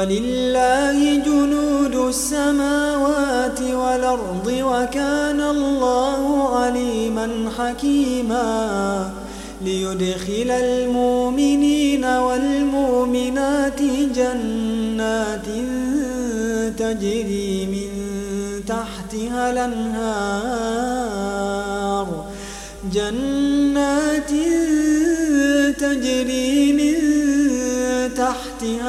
ولله جنود السماوات والأرض وكان الله عليما حكيما ليدخل المؤمنين والمؤمنات جنات تجري من تحتها الأنهار. جنات تجري من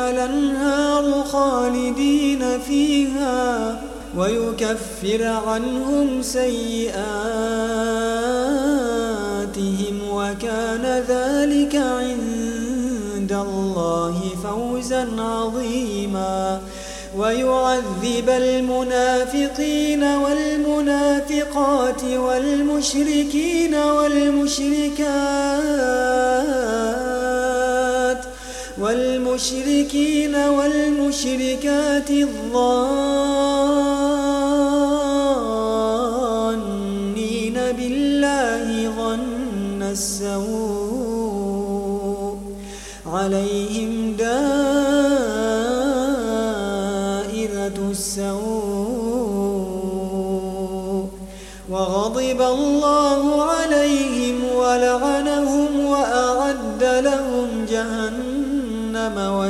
الأنهار خالدين فيها ويكفر عنهم سيئاتهم وكان ذلك عند الله فوزا عظيما ويعذب المنافقين والمنافقات والمشركين والمشركات والمشركين والمشركات الظانين بالله ظن السوء عليهم دائرة السوء وغضب الله عليهم ولعنهم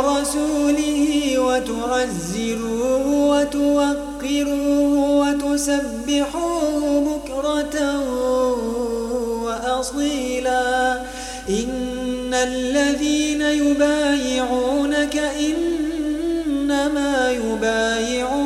ورسوله وتعزروه وتوقروه وتسبحوه بكرة وأصيلا. إن الذين يبايعونك إنما يبايعون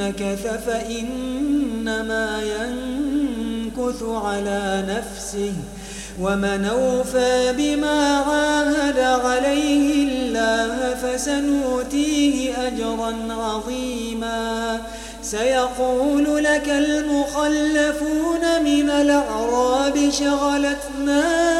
نكث فإنما ينكث على نفسه ومن أوفى بما عاهد عليه الله فسنؤتيه أجرا عظيما. سيقول لك المخلفون من الأعراب شغلتنا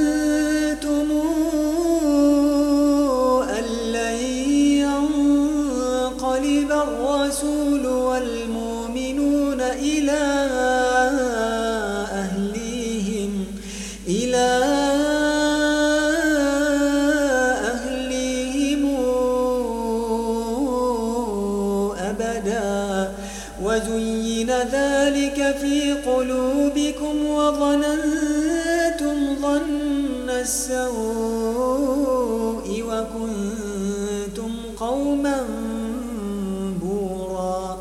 أبدا وزين ذلك في قلوبكم وظننتم ظن السوء وكنتم قوما بورا.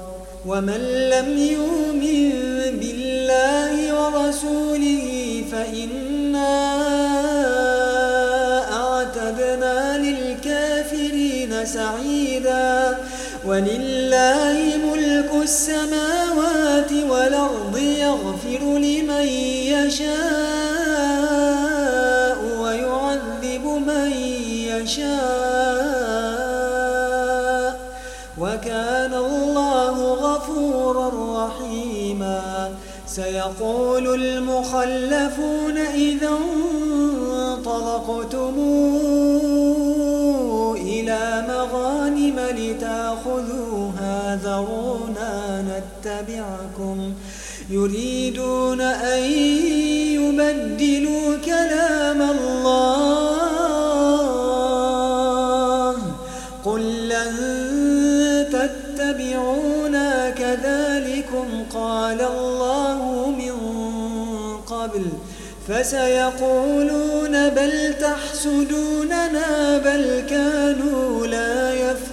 ومن لم يؤمن بالله ورسوله فإنا أعتدنا للكافرين سعيدا. ولله السماوات والأرض يغفر لمن يشاء ويعذب من يشاء. وكان الله غفورا رحيما. سيقول المخلفون إذا انطلقتم إلى مغانم لتاخذوها ذرونا نتبعكم. يريدون أن يبدلوا كلام الله. قل لن تتبعونا كذلكم. قال الله من قبل. فسيقولون بل تحسدوننا بل كانوا لا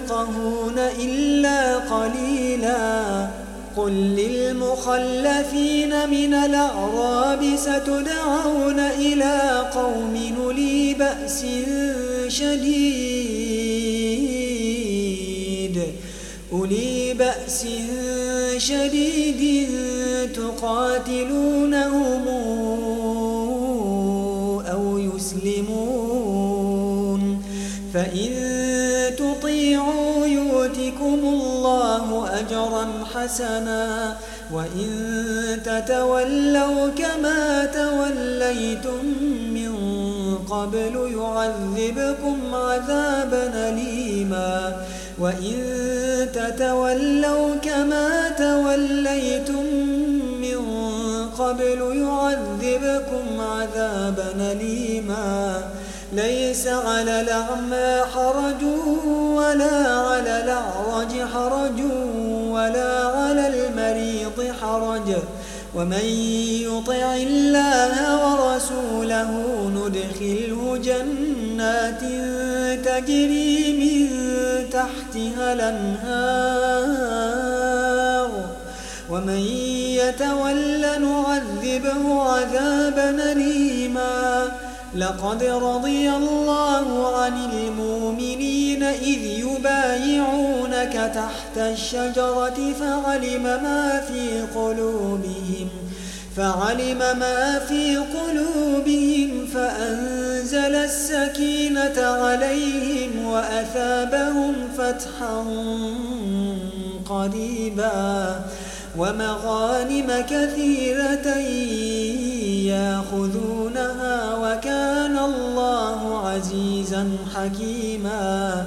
يفقهون إلا قليلا. قل للمخلفين من الأعراب ستدعون إلى قوم نلي بأس شديد. أولي بأس شديد تقاتلونهم أو يسلمون. فإن حسنا وإن تتولوا كما توليتم من قبل يعذبكم عذابا أليما وإن تتولوا كما توليتم من قبل يعذبكم عذابا أليما ليس على الأعمى حرج ولا على الأعرج حرج ولا على المريض حرج. ومن يطع الله ورسوله ندخله جنات تجري من تحتها الأنهار. ومن يتول نعذبه عذابا أليما. لقد رضي الله عن المؤمنين إذ يبايعونك تحت الشجرة فعلم ما في قلوبهم فعلم ما في قلوبهم فأنزل السكينة عليهم وأثابهم فتحا قريبا. ومغانم كثيرة ياخذونها وكان الله عزيزا حكيما.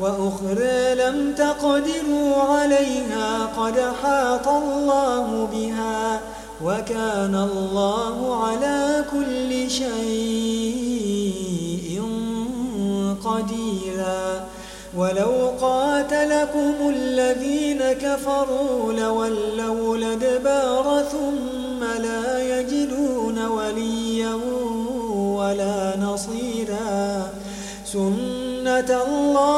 وأخرى لم تقدروا عليها قد حاط الله بها وكان الله على كل شيء قديرا. ولو قاتلكم الذين كفروا لولوا الأدبار ثم لا يجدون وليا ولا نصيرا. سنة الله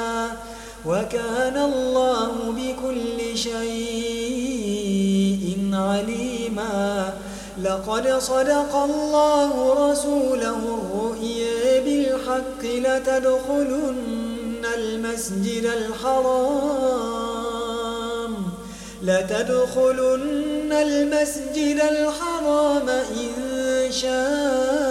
وكان الله بكل شيء عليما. لقد صدق الله رسوله الرؤيا بالحق لتدخلن المسجد الحرام لتدخلن المسجد الحرام إن شاء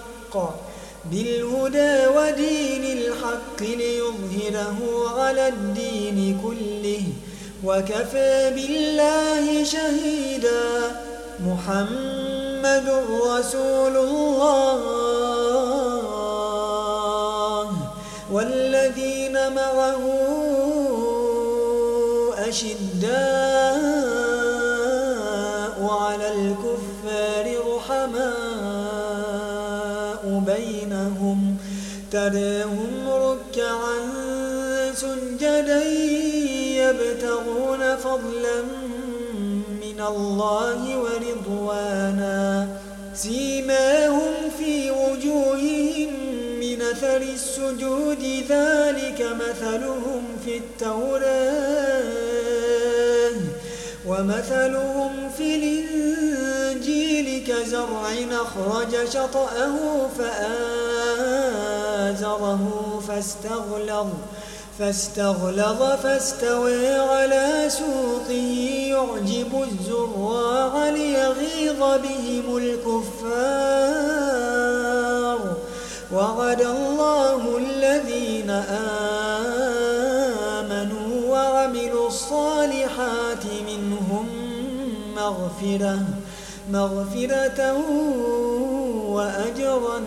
الحق بالهدى ودين الحق ليظهره على الدين كله وكفى بالله شهيدا محمد رسول الله والذين معه أشداء الله ورضوانا. سيماهم في وجوههم من أثر السجود ذلك مثلهم في التوراة. ومثلهم في الإنجيل كزرع أخرج شطأه فآزره فاستغلظ فاستغلظ فاستوى على سوقه. يعجب الزراع ليغيظ بهم الكفار وعد الله الذين آمنوا وعملوا الصالحات منهم مغفرة مغفرة وأجرا